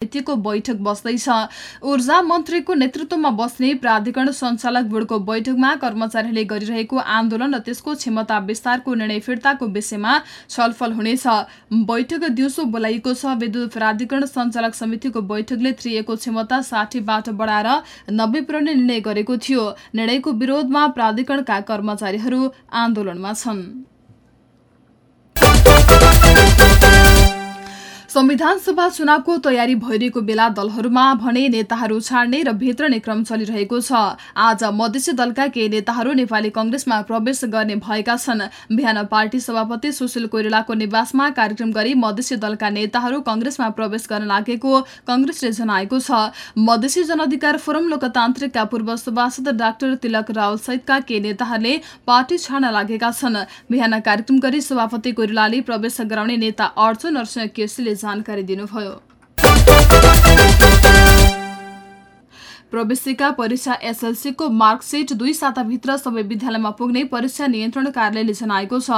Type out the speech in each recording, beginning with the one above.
समितिको बैठक बस्दैछ। ऊर्जा मन्त्रीको नेतृत्वमा बस्ने प्राधिकरण सञ्चालक बोर्डको बैठकमा कर्मचारीहरूले गरिरहेको आन्दोलन र त्यसको क्षमता विस्तारको निर्णय फिर्ताको विषयमा छलफल हुनेछ। बैठक दिउँसो बोलाइएको छ। विद्युत प्राधिकरण सञ्चालक समितिको बैठकले त्रिएको क्षमता साठीबाट बढाएर नब्बे पुर्याउने निर्णय गरेको थियो। निर्णयको विरोधमा प्राधिकरणका कर्मचारीहरू आन्दोलनमा छन्। संविधान सभा चुनावको तयारी भइरहेको बेला दलहरूमा भने नेताहरू छाड्ने र भित्रने क्रम चलिरहेको छ। आज मधेसी दलका केही नेताहरू नेपाली कंग्रेसमा प्रवेश गर्ने भएका छन्। बिहान पार्टी सभापति सुशील कोइरालाको निवासमा कार्यक्रम गरी मधेसी दलका नेताहरू कंग्रेसमा प्रवेश गर्न लागेको कंग्रेसले जनाएको छ। मधेसी जनअधिकार फोरम लोकतान्त्रिकका पूर्व सभासद डाक्टर तिलक रावल सहितका केही नेताहरूले पार्टी छाड्न लागेका छन्। बिहान कार्यक्रम गरी सभापति कोइरालाले प्रवेश गराउने नेता अर्जुन नरसिंह केसीले जानकारी दिनुभयो प्रवेशिका परीक्षा एसएलसीको मार्कसिट दुई साताभित्र सबै विद्यालयमा पुग्ने परीक्षा नियन्त्रण कार्यालयले जनाएको छ।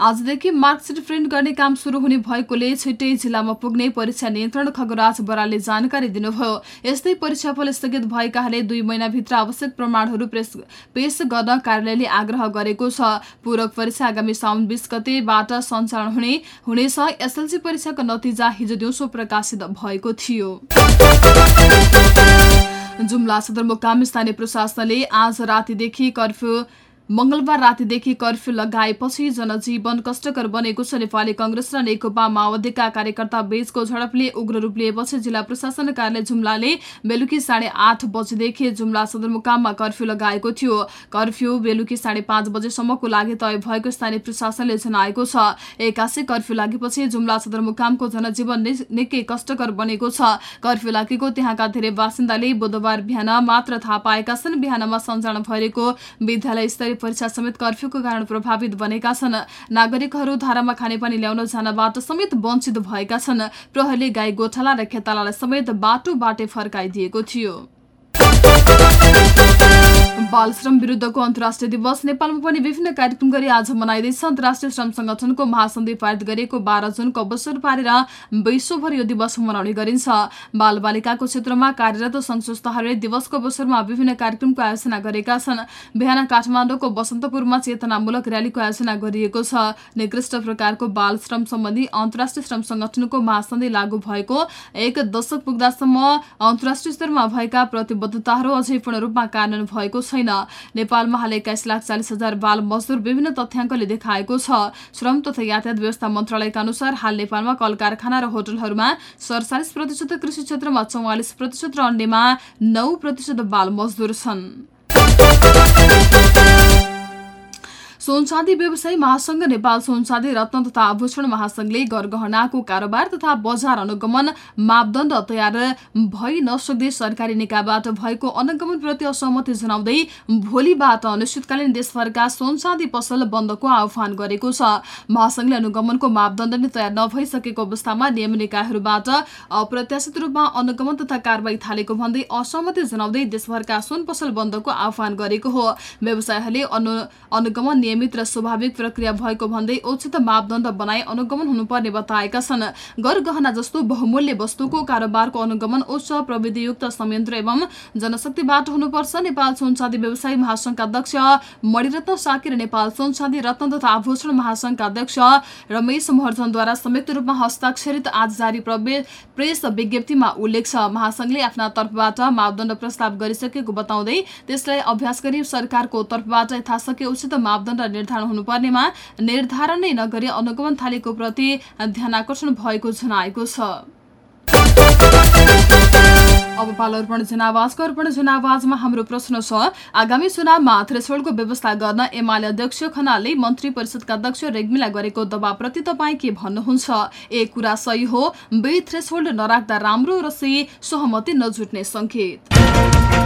आजदेखि मार्कसिट प्रिन्ट गर्ने काम शुरू हुने भएकोले छिट्टै जिल्लामा पुग्ने परीक्षा नियन्त्रण खगराज बरालले जानकारी दिनुभयो। यस्तै परीक्षाफल स्थगित भएकाले दुई महिनाभित्र आवश्यक प्रमाणहरू पेश गर्न कार्यालयले आग्रह गरेको छ। पूरक परीक्षा आगामी साउन बिस गतेबाट सञ्चालन हुने हुनेछ। एसएलसी परीक्षाको नतिजा हिजो दिउँसो प्रकाशित भएको थियो। जुम्ला सदरमुकाम स्थानीय प्रशासनले आज रातिदेखि कर्फ्यू मंगलबार रातिदेखि कर्फ्यू लगाएपछि जनजीवन कष्टकर बनेको छ नेपाली कंग्रेस र नेकपा माओवादीका कार्यकर्ता बीचको झडपले उग्र रूप लिएपछि जिल्ला प्रशासन कार्यालय जुम्लाले बेलुकी साढे आठ बजेदेखि जुम्ला सदरमुकाममा कर्फ्यू लगाएको थियो। कर्फ्यू बेलुकी साढे पाँच बजेसम्मको लागि तय भएको स्थानीय प्रशासनले जनाएको छ। एक्कासी कर्फ्यू लागेपछि जुम्ला सदरमुकामको जनजीवन निकै कष्टकर बनेको छ। कर्फ्यू लागेको त्यहाँका धेरै बासिन्दाले बुधबार बिहान मात्र थाहा पाएका छन्। बिहानमा सञ्चालन भइरहेको विद्यालय स्तरीय परीक्षा समेत कर्फ्यूको कारण प्रभावित बनेका छन्। नागरिकहरू धारामा खानेपानी ल्याउन जानबाट समेत वञ्चित भएका छन्। प्रहरीले गाई गोठाला र खेतालालाई समेत बाटो बाटे फर्काइदिएको थियो। बाल श्रम विरुद्धको अन्तर्राष्ट्रिय दिवस नेपालमा पनि विभिन्न कार्यक्रम गरी आज मनाइँदैछ अन्तर्राष्ट्रिय श्रम संगठनको महासन्धि पारित गरिएको बाह्र जुनको अवसर पारेर विश्वभर यो दिवस मनाउने गरिन्छ। बाल बालिकाको क्षेत्रमा कार्यरत संस्थाहरूले दिवसको अवसरमा विभिन्न कार्यक्रमको आयोजना गरेका छन्। बिहान काठमाडौँको बसन्तपुरमा चेतनामूलक र्यालीको आयोजना गरिएको छ। निकृष्ट प्रकारको बाल श्रम सम्बन्धी अन्तर्राष्ट्रिय श्रम संगठनको महासन्धि लागू भएको एक दशक पुग्दासम्म अन्तर्राष्ट्रिय स्तरमा भएका प्रतिबद्धताहरू अझै पूर्ण रूपमा कार्यान्वयन भएको छैन। नेपालमा हाल एक्काइस लाख चालिस हजार बाल मजदुर विभिन्न तथ्याङ्कले देखाएको छ। श्रम तथा यातायात व्यवस्था मन्त्रालयका अनुसार हाल नेपालमा कल कारखाना र होटलहरूमा सडचालिस प्रतिशत कृषि क्षेत्रमा चौवालिस प्रतिशत र अन्यमा नौ प्रतिशत बाल मजदुर छन्। सोनचाँदी व्यवसायी महासंघ नेपाल सोनचाँदी रत्न तथा आभूषण महासंघले गरगहनाको कारोबार तथा बजार अनुगमन मापदण्ड तयार भइ नसक्दै सरकारी निकायबाट भएको अनुगमनप्रति असहमति जनाउँदै भोलिबाट अनिश्चितकालीन देशभरका सोनचाँदी पसल बन्दको आह्वान गरेको छ। महासंघले अनुगमनको मापदण्ड नै तयार नभइसकेको अवस्थामा नियम निकायहरूबाट अप्रत्याशित रूपमा अनुगमन तथा कारवाही थालेको भन्दै असहमति जनाउँदै देशभरका सुन पसल बन्दको आह्वान गरेको हो। व्यवसायीहरूले अनुगमन नियमित र स्वाभाविक प्रक्रिया भएको भन्दै उचित मापदण्ड बनाई अनुगमन हुनुपर्ने बताएका छन्। गरगहना जस्तो बहुमूल्य वस्तुको कारोबारको अनुगमन उच्च प्रविधियुक्त संयन्त्र एवं जनशक्तिबाट हुनुपर्छ। नेपाल सुनचाँदी व्यवसायी महासंघका अध्यक्ष मणिरत्न साकी र नेपाल सुनचाँदी रत्न तथा आभूषण महासंघका अध्यक्ष रमेश महर्जनद्वारा संयुक्त रूपमा हस्ताक्षरित आज जारी प्रेस विज्ञप्तिमा उल्लेख छ। महासंघले आफ्ना तर्फबाट मापदण्ड प्रस्ताव गरिसकेको बताउँदै त्यसलाई अभ्यास गरी सरकारको तर्फबाट यथाशक्य उचित मापदण्ड निर्धारण हुनुपर्नेमा निर्धारण नै नगरी अनुगमन थालेको प्रति ध्यान आकर्षण भएको जनाएको छ। अब पाल अर्पण जनावाजको अर्पण जनावाजमा हाम्रो प्रश्न छ आगामी चुनावमा थ्रेसोल्डको व्यवस्था गर्न एमाले अध्यक्ष खनालले मन्त्री परिषदका अध्यक्ष रेग्मीलाई गरेको दबावप्रति तपाईँ के भन्नुहुन्छ? ए कुरा सही हो बे थ्रेसोल्ड नराख्दा राम्रो र सी सहमति नजुट्ने संकेत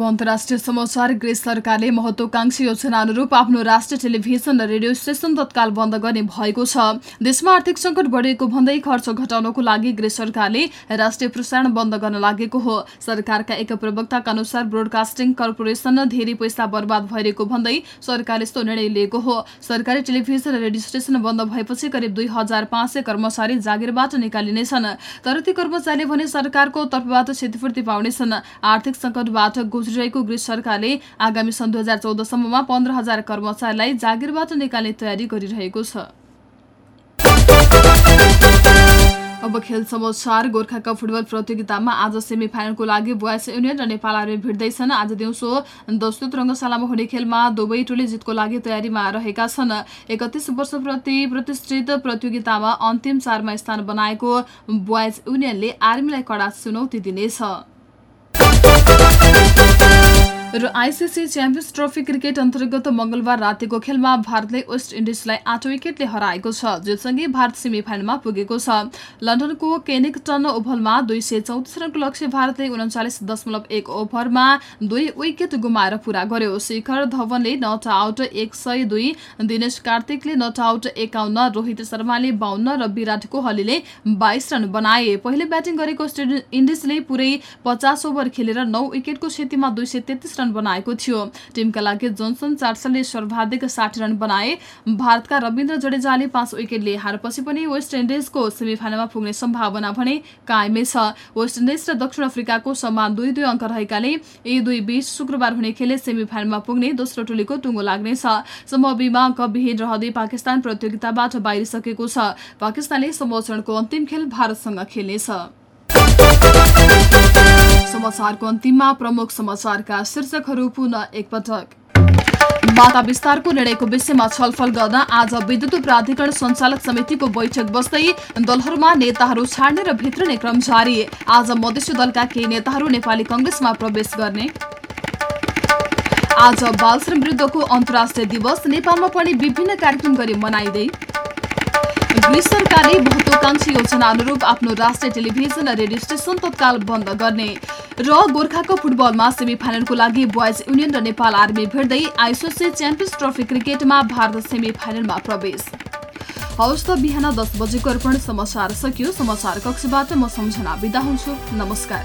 अब अन्तर्राष्ट्रिय समाचार ग्रेस सरकारले महत्वाकांक्षी योजना अनुरूप आफ्नो राष्ट्रिय टेलिभिजन र रेडियो स्टेशन तत्काल बन्द गर्ने भएको छ। देशमा आर्थिक संकट बढेको भन्दै खर्च घटाउनको लागि ग्रेस सरकारले राष्ट्रिय प्रसारण बन्द गर्न लागेको हो। सरकारका एक प्रवक्ताका अनुसार ब्रोडकास्टिङ कर्पोरेसन धेरै पैसा बर्बाद भइरहेको भन्दै सरकारले यस्तो निर्णय लिएको हो। सरकारी टेलिभिजन र रेडियो स्टेशन बन्द भएपछि करिब दुई हजार पाँच सय कर्मचारी जागिरबाट निकालिनेछन्। तर ती कर्मचारीले भने सरकारको तर्फबाट क्षतिपूर्ति पाउनेछन्। आर्थिक संकटबाट गुज्रिरहेको ग्रिस सरकारले आगामी सन् दुई हजार चौधसम्ममा पन्ध्र हजार कर्मचारीलाई जागिरबाट निकाल्ने तयारी गरिरहेको छ। अब खेल समाचार गोर्खा कप फुटबल प्रतियोगितामा आज सेमी फाइनलको लागि बोयस युनियन र नेपाल आर्मी भिड्दैछन् आज दिउँसो दशरथ रङ्गशालामा हुने खेलमा दुवै टोली जितको लागि तयारीमा रहेका छन्। एकतिस वर्ष प्रति प्रतिष्ठित प्रतियोगितामा अन्तिम चारमा स्थान बनाएको बोयज युनियनले आर्मीलाई कडा चुनौती दिनेछ। र आइसिसी च्याम्पियन्स ट्रफी क्रिकेट अन्तर्गत मंगलबार रातिको खेलमा भारतले वेस्ट इन्डिजलाई आठ विकेटले हराएको छ जोसँगै भारत सेमी फाइनलमा पुगेको छ। लन्डनको केनिकटन ओभलमा दुई सय चौतिस रनको लक्ष्य भारतले उन्चालिस दशमलव एक ओभरमा दुई विकेट गुमाएर पूरा गर्यो। शिखर धवनले नट आउट एक सय दुई दिनेश कार्तिकले नट आउट एकाउन्न रोहित शर्माले बाहन्न र विराट कोहलीले बाइस रन बनाए। पहिले ब्याटिङ गरेको वेस्ट इन्डिजले पुरै पचास ओभर खेलेर नौ विकेटको क्षतिमा दुई सय तेत्तिस रन बनाएको थियो। टिमका लागि जोन्सन चार्सलले सर्वाधिक साठी रन बनाए। भारतका रविन्द्र जडेजाले पाँच विकेट लिए हारपछि पनि वेस्ट इन्डिजको सेमी फाइनलमा पुग्ने सम्भावना भने कायमै छ। वेस्ट इन्डिज र दक्षिण अफ्रिकाको समान दुई दुई अङ्क रहेकाले यी दुई बीच शुक्रबार हुने खेलले सेमी फाइनलमा पुग्ने दोस्रो टोलीको टुङ्गो लाग्नेछ। समूह बीमा कविहीन रहँदै पाकिस्तान प्रतियोगिताबाट बाहिरिसकेको छ। पाकिस्तानले समोचरणको अन्तिम खेल भारतसँग खेल्नेछ। समाचारको अन्तिममा प्रमुख समाचारका शीर्षकहरू पुनः एकपटक। माता विस्तारको निर्णयको विषयमा छलफल गर्न आज विद्युत प्राधिकरण सञ्चालक समितिको बैठक बस्दै दलहरूमा नेताहरू छाड्ने र भित्रने क्रम जारी। आज मधेसी दलका केही नेताहरू नेपाली कंग्रेसमा प्रवेश गर्ने। आज बालश्रम विरुद्धको अन्तर्राष्ट्रिय दिवस नेपालमा पनि विभिन्न कार्यक्रम गरी मनाइँदै। सरकारले महत्वाकांक्षी योजना अनुरूप आफ्नो राष्ट्रिय टेलिभिजन र रेडियो स्टेशन तत्काल बन्द गर्ने र गोर्खाको फुटबलमा सेमी फाइनलको लागि बोयज युनियन र नेपाल आर्मी भेट्दै आइसिसी च्याम्पियन्स ट्रफी क्रिकेटमा भारत सेमी फाइनलमा प्रवेश। हवस् त बिहान दस बजेको अर्पण समाचार सकियो। समाचार कक्षबाट म सम्झना बिदा हुन्छु। नमस्कार।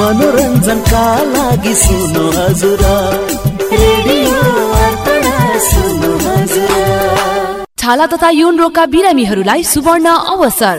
मनोरञ्जनका लागि सुन्नु हजुर छाला तथा यौन रोगका बिरामीहरूलाई सुवर्ण अवसर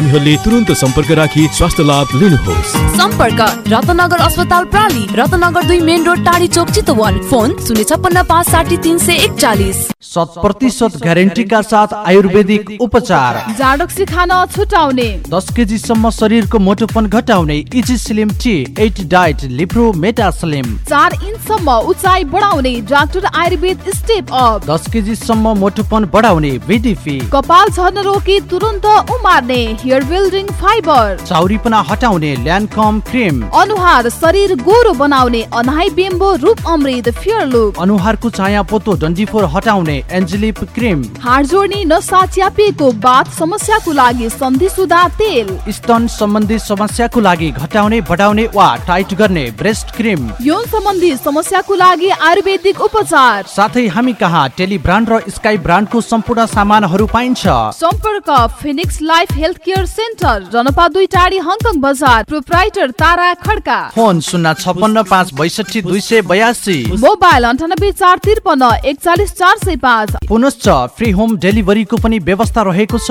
बिरामीहरूले तुरन्त सम्पर्क राखी स्वास्थ्य लाभ लिनुहोस्। सम्पर्क रत्नगर अस्पताल प्राली रत्नगर दुई मेन रोड टाढी चोक चितवन। फोन शून्य छप्पन्न पाँच साठी तिन सय एकचालिस। शत प्रतिशत ग्यारेन्टीका साथ आयुर्वेदिक उपचार। जाडक्सी खान छुटाउने। दस केजीसम्म शरीरको मोटोपन घटाउने easy slim tea eight diet Lipro meta slim. चार इन्चसम्म उचाइ बढाउने डाक्टर आयुर्वेद स्टेप अप। दस केजीसम्म मोटोपन बढाउने बिडिपी कपाल झर्न रोकी तुरन्त उमार्ने। हेयर बिल्डिङ फाइबर चाउरीपना हटाउने ल्यान्डकम क्रिम अनुहार शरीर गोरो बनाउने अनाइ बेम्बो रूप अमृत फेयर लुक अनुहारको चाया पोतो डन्डीफोर हटाउने एन्जेलिप क्रिम हाड जोड्ने नसा च्यापिएको बाथ समस्याको लागि सन्धि सुधा तेल स्तन सम्बन्धी समस्याको लागि घटाउने बढाउने वा टाइट गर्ने ब्रेस्ट क्रिम यौन सम्बन्धी समस्याको लागि आयुर्वेदिक उपचार साथै हामी कहाँ टेली ब्रान्ड र स्काई ब्रान्डको सम्पूर्ण सामानहरू पाइन्छ सम्पर्क phoenix life health care centre जनपा दुई टाढी हङकङ बजार प्रोप्राइटर तारा खड्का फोन शून्य छपन्न पाँच बैसठी दुई सय बयासी मोबाइल अन्ठानब्बे चार त्रिपन्न एकचालिस चार सय पाँच पुनश्च फ्री होम डेलिभरीको पनि व्यवस्था रहेको छ।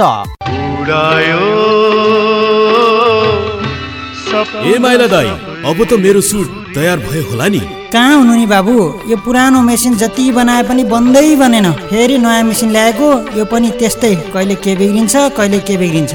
ए माइला दाई अब त मेरो सुट तयार भयो होला नि। कहाँ हुनु नि बाबु? यो पुरानो मेसिन जति बनाए पनि बन्दै बनेन। फेरि नयाँ मेसिन ल्याएको यो पनि त्यस्तै। कहिले के बिग्रिन्छ कहिले के बिग्रिन्छ।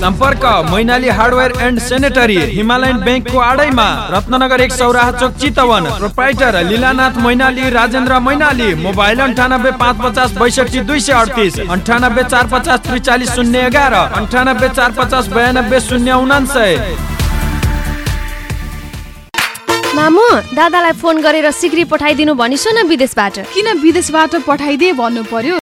सम्पर्क Mainali hardware and sanitary Himalayan ब्याङ्कको आडैमा रत्नगर एक सौराहा चोक चितवन प्रोप्राइटर लीलानाथ मैनाली राजेन्द्र मैनाली मोबाइल अन्ठानब्बे पाँच पचास बैसठी दुई सय अडतिस अन्ठानब्बे चार पचास त्रिचालिस शून्य एघार अन्ठानब्बे चार पचास बयानब्बे शून्य उनान्सय। मामु दादालाई फोन गरेर सिक्री पठाइदिनु भनिसो न विदेशबाट। किन विदेशबाट पठाइदिए भन्नु पर्यो?